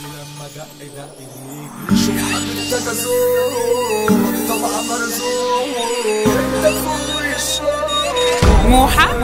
لما دق دق ليك شوف حبيبتك ازور طبعا مرزوق انت فوق الشوق برودكشن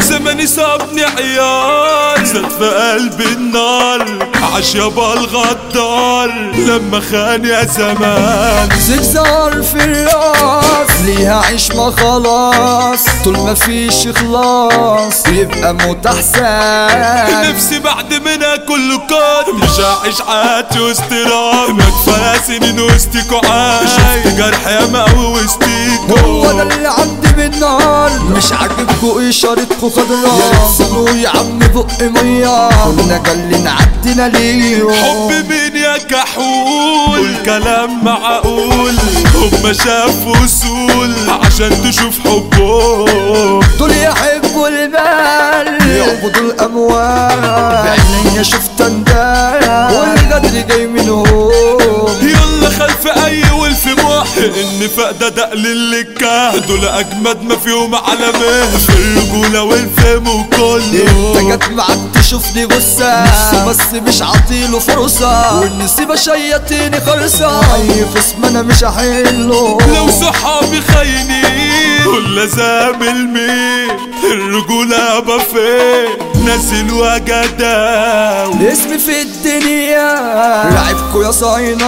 زماني سابني عيال زاد في قلبي النار. عاش يابا الغدار لما خان يا زمان. زجزار في الراس ليها عيش ما خلاص؟ طول ما فيش إخلاص يبقى موت أحسن. نفسي بعد منها كله كان مش هعيش حياتي واستراحة ما كفاية سنين وسطيكوا عايش شفت جرح ياما قوي هو ده وسطيكوا اللي عندي بالنار مش عاجبكوا اشارتكوا خضرا يا يا عم بق مية. كنا جالين عدينا ليه حب مين يا كحول؟ والكلام معقول. هما شافوا سول عشان تشوف حبهم. دول يحبوا المال يعبدوا الأموال. بعينيا شفت ان فقدة دقل اللكة دول أجمد ما فيهم علامة. في الرجولة والفهم إنت وكله جت معاك تشوفني نفسه بس مش عاطيله فرصة والنسيبة شيطيني خرصة. أي خصم أنا مش هحله. لو صحابي خاينين. ولا زامل مين الرجولة يابا فين نازل وجداوي اسمي في الدنيا. لعبكوا يا صاينة.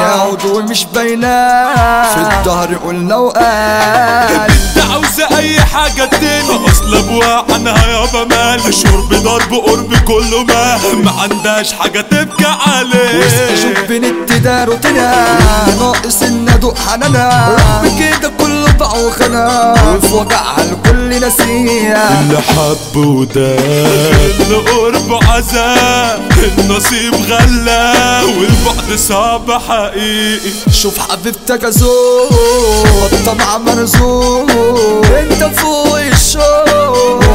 يا عضو مش باينة. في الظهر قلنا وقال. انت عاوزة أي حاجة تاني. أصل أبوها عنها يابا مال شرب ضرب قرب كله ما. ما عندهاش حاجة تبكي عليه. أشوف بين التدار وتنا ناقص إن أدوق حنانا. رغم كده كله باع وخنا وفي وجعها الكل نسيها. اللي حب وداب اللي قرب عذاب النصيب غلا والبعد صعب حقيقي. شوف حبيبتك ازور الطمع مرزوق. أنت فوق الشوق.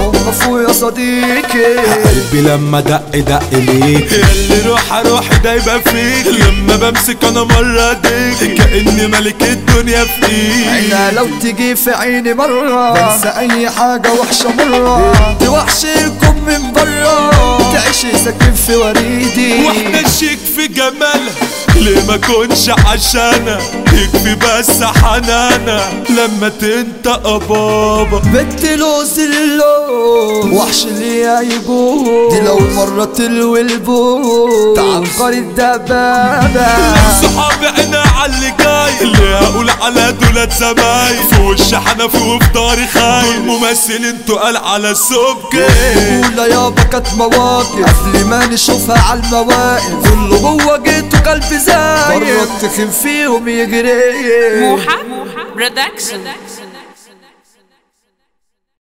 صديقي. قلبي لما دق دق ليك اللي روح روح دايبة فيك. لما بمسك أنا مرة ديك. كأني ملك الدنيا في ايدي عينها لو تيجي في عيني مرة. بنسى أي حاجة وحشة مرة. انت وحش الكم من برا. تعيشي ساكن في وريدي. واحدة شيك في جمالها. ليه ما كنش عشانها؟ يكفي بس حنانها. لما تنطق بابا. بنت لوز اللون. وحش اللي هيجوه دي لو مرة تلوي البوت تعنقر الدبابة. صحابي عينا على اللي جاي. اللي هقول على دولت زمايل في وش حنفي وفي داري خايل ممثلين تقال على السبكي اولى يابا كانت مواقف. قبل ما نشوفها على المواقف. كله جوه جيته قلب زايد. مرة تخن فيهم يجري. موحى برودكشن